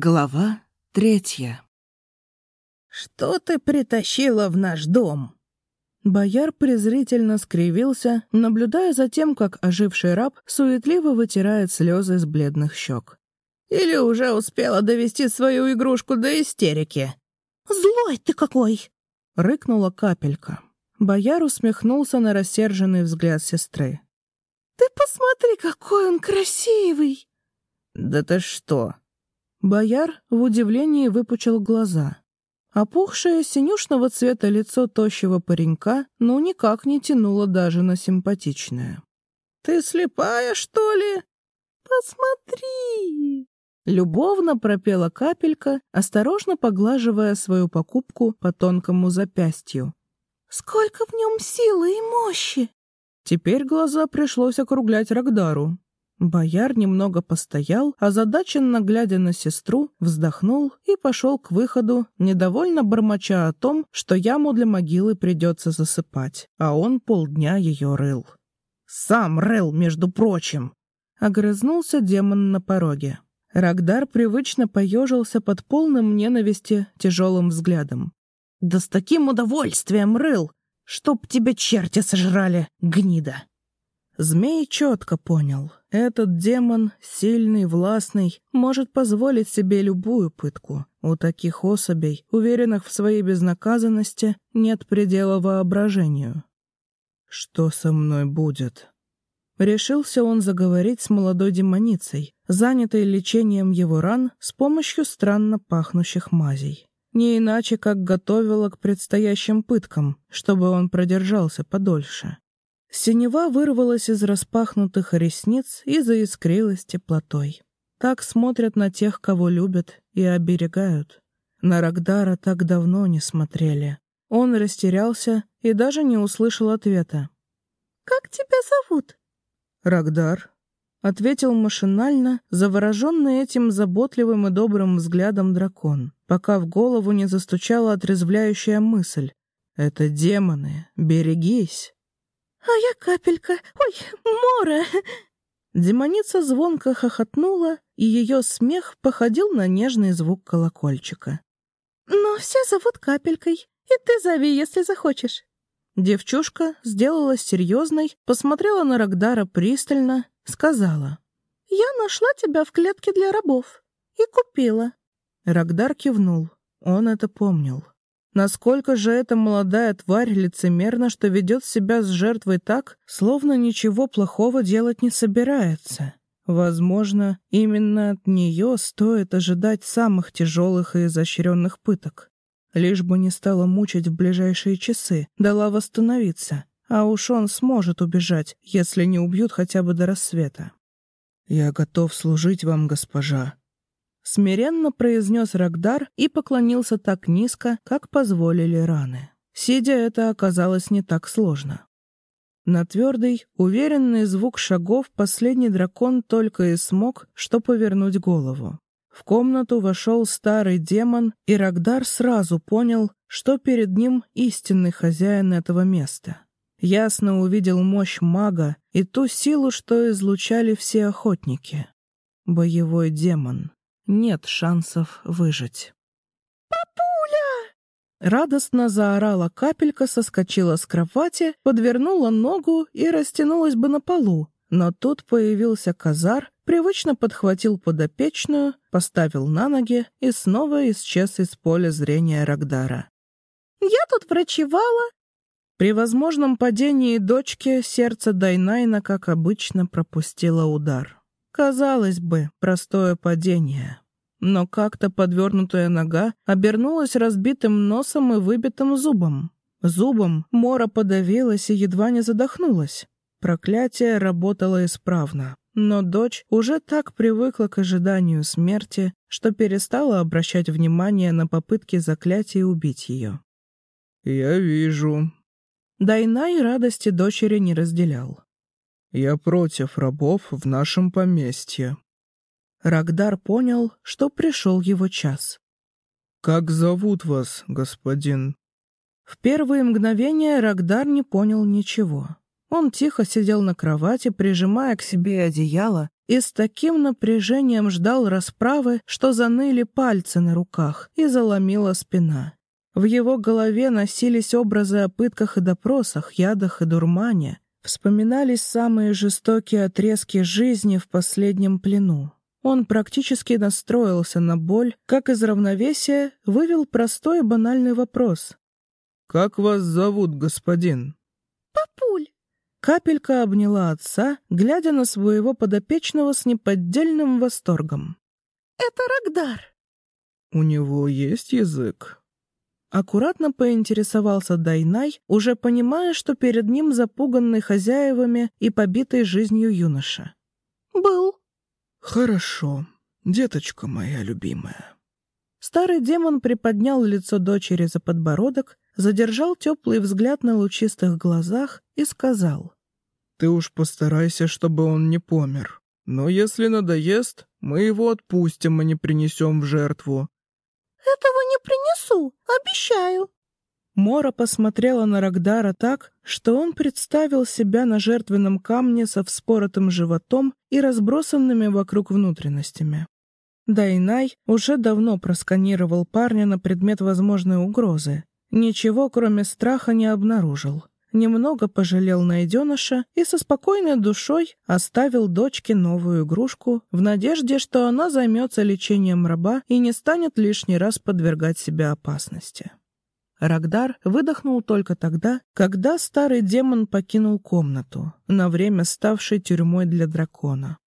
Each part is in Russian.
Глава третья. «Что ты притащила в наш дом?» Бояр презрительно скривился, наблюдая за тем, как оживший раб суетливо вытирает слезы с бледных щек. «Или уже успела довести свою игрушку до истерики?» «Злой ты какой!» — рыкнула капелька. Бояр усмехнулся на рассерженный взгляд сестры. «Ты посмотри, какой он красивый!» «Да ты что!» Бояр в удивлении выпучил глаза. Опухшее синюшного цвета лицо тощего паренька ну никак не тянуло даже на симпатичное. «Ты слепая, что ли?» «Посмотри!» Любовно пропела капелька, осторожно поглаживая свою покупку по тонкому запястью. «Сколько в нем силы и мощи!» Теперь глаза пришлось округлять Рагдару. Бояр немного постоял, озадаченно глядя на сестру, вздохнул и пошел к выходу, недовольно бормоча о том, что яму для могилы придется засыпать, а он полдня ее рыл. «Сам рыл, между прочим!» — огрызнулся демон на пороге. Рагдар привычно поежился под полным ненависти тяжелым взглядом. «Да с таким удовольствием рыл! Чтоб тебя черти сожрали, гнида!» Змей четко понял. Этот демон, сильный, властный, может позволить себе любую пытку. У таких особей, уверенных в своей безнаказанности, нет предела воображению. «Что со мной будет?» Решился он заговорить с молодой демоницей, занятой лечением его ран с помощью странно пахнущих мазей. Не иначе, как готовила к предстоящим пыткам, чтобы он продержался подольше. Синева вырвалась из распахнутых ресниц и заискрилась теплотой. Так смотрят на тех, кого любят и оберегают. На Рагдара так давно не смотрели. Он растерялся и даже не услышал ответа. «Как тебя зовут?» «Рагдар», — ответил машинально, завороженный этим заботливым и добрым взглядом дракон, пока в голову не застучала отрезвляющая мысль. «Это демоны, берегись!» «А я капелька! Ой, Мора!» Демоница звонко хохотнула, и ее смех походил на нежный звук колокольчика. «Но все зовут Капелькой, и ты зови, если захочешь». Девчушка сделалась серьезной, посмотрела на Рагдара пристально, сказала. «Я нашла тебя в клетке для рабов и купила». Рагдар кивнул. Он это помнил. Насколько же эта молодая тварь лицемерна, что ведет себя с жертвой так, словно ничего плохого делать не собирается. Возможно, именно от нее стоит ожидать самых тяжелых и изощренных пыток. Лишь бы не стала мучить в ближайшие часы, дала восстановиться. А уж он сможет убежать, если не убьют хотя бы до рассвета. «Я готов служить вам, госпожа», смиренно произнес Рагдар и поклонился так низко, как позволили раны. Сидя это оказалось не так сложно. На твердый, уверенный звук шагов последний дракон только и смог, что повернуть голову. В комнату вошел старый демон, и Рагдар сразу понял, что перед ним истинный хозяин этого места. Ясно увидел мощь мага и ту силу, что излучали все охотники. Боевой демон нет шансов выжить. «Папуля!» Радостно заорала капелька, соскочила с кровати, подвернула ногу и растянулась бы на полу. Но тут появился казар, привычно подхватил подопечную, поставил на ноги и снова исчез из поля зрения Рагдара. «Я тут врачевала!» При возможном падении дочки сердце Дайнайна, как обычно, пропустило удар. Казалось бы, простое падение. Но как-то подвернутая нога обернулась разбитым носом и выбитым зубом. Зубом Мора подавилась и едва не задохнулась. Проклятие работало исправно. Но дочь уже так привыкла к ожиданию смерти, что перестала обращать внимание на попытки заклятия убить ее. «Я вижу». Дайнай радости дочери не разделял. Я против рабов в нашем поместье. Рагдар понял, что пришел его час. Как зовут вас, господин? В первые мгновения Рагдар не понял ничего. Он тихо сидел на кровати, прижимая к себе одеяло, и с таким напряжением ждал расправы, что заныли пальцы на руках и заломила спина. В его голове носились образы о пытках и допросах, ядах и дурмане. Вспоминались самые жестокие отрезки жизни в последнем плену. Он практически настроился на боль, как из равновесия вывел простой банальный вопрос. «Как вас зовут, господин?» «Папуль!» Капелька обняла отца, глядя на своего подопечного с неподдельным восторгом. «Это Рагдар!» «У него есть язык?» Аккуратно поинтересовался Дайнай, уже понимая, что перед ним запуганный хозяевами и побитый жизнью юноша. «Был». «Хорошо, деточка моя любимая». Старый демон приподнял лицо дочери за подбородок, задержал теплый взгляд на лучистых глазах и сказал. «Ты уж постарайся, чтобы он не помер. Но если надоест, мы его отпустим и не принесем в жертву. «Этого не принесу, обещаю». Мора посмотрела на Рагдара так, что он представил себя на жертвенном камне со вспоротым животом и разбросанными вокруг внутренностями. Дайнай уже давно просканировал парня на предмет возможной угрозы. Ничего, кроме страха, не обнаружил. Немного пожалел найденыша и со спокойной душой оставил дочке новую игрушку в надежде, что она займется лечением раба и не станет лишний раз подвергать себя опасности. Рагдар выдохнул только тогда, когда старый демон покинул комнату, на время ставшей тюрьмой для дракона.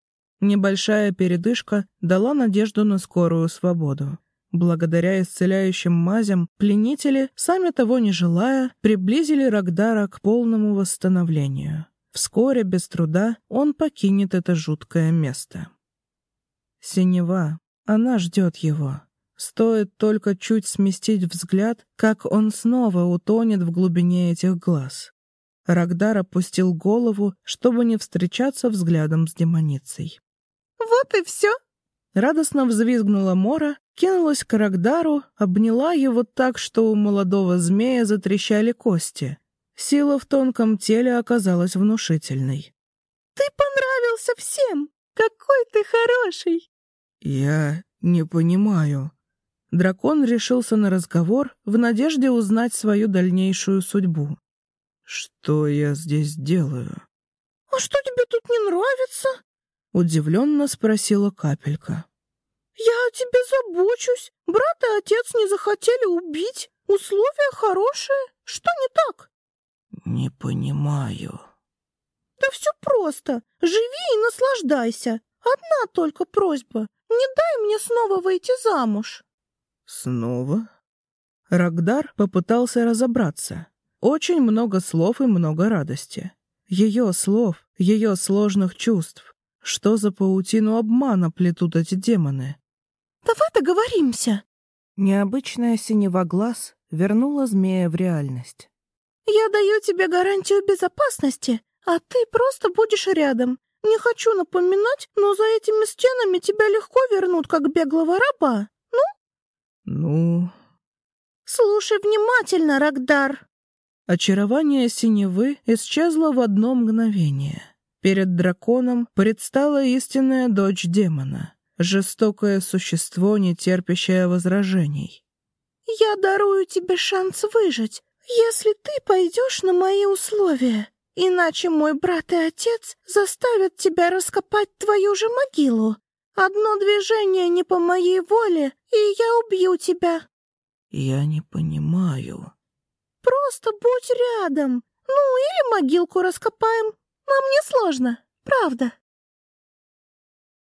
Небольшая передышка дала надежду на скорую свободу. Благодаря исцеляющим мазям, пленители, сами того не желая, приблизили Рагдара к полному восстановлению. Вскоре, без труда, он покинет это жуткое место. Синева, она ждет его. Стоит только чуть сместить взгляд, как он снова утонет в глубине этих глаз. Рагдар опустил голову, чтобы не встречаться взглядом с демоницей. «Вот и все!» Радостно взвизгнула Мора, кинулась к Рагдару, обняла его так, что у молодого змея затрещали кости. Сила в тонком теле оказалась внушительной. «Ты понравился всем! Какой ты хороший!» «Я не понимаю». Дракон решился на разговор в надежде узнать свою дальнейшую судьбу. «Что я здесь делаю?» «А что тебе тут не нравится?» Удивленно спросила капелька. «Я о тебе забочусь. Брат и отец не захотели убить. Условия хорошие. Что не так?» «Не понимаю». «Да все просто. Живи и наслаждайся. Одна только просьба. Не дай мне снова выйти замуж». «Снова?» Рагдар попытался разобраться. Очень много слов и много радости. Ее слов, ее сложных чувств. Что за паутину обмана плетут эти демоны? «Давай договоримся!» Необычная синева глаз вернула змея в реальность. «Я даю тебе гарантию безопасности, а ты просто будешь рядом. Не хочу напоминать, но за этими стенами тебя легко вернут, как беглого раба. Ну?» «Ну...» «Слушай внимательно, Рагдар!» Очарование синевы исчезло в одно мгновение. Перед драконом предстала истинная дочь демона, жестокое существо, не терпящее возражений. «Я дарую тебе шанс выжить, если ты пойдешь на мои условия. Иначе мой брат и отец заставят тебя раскопать твою же могилу. Одно движение не по моей воле, и я убью тебя». «Я не понимаю». «Просто будь рядом. Ну, или могилку раскопаем. Нам не сложно, правда.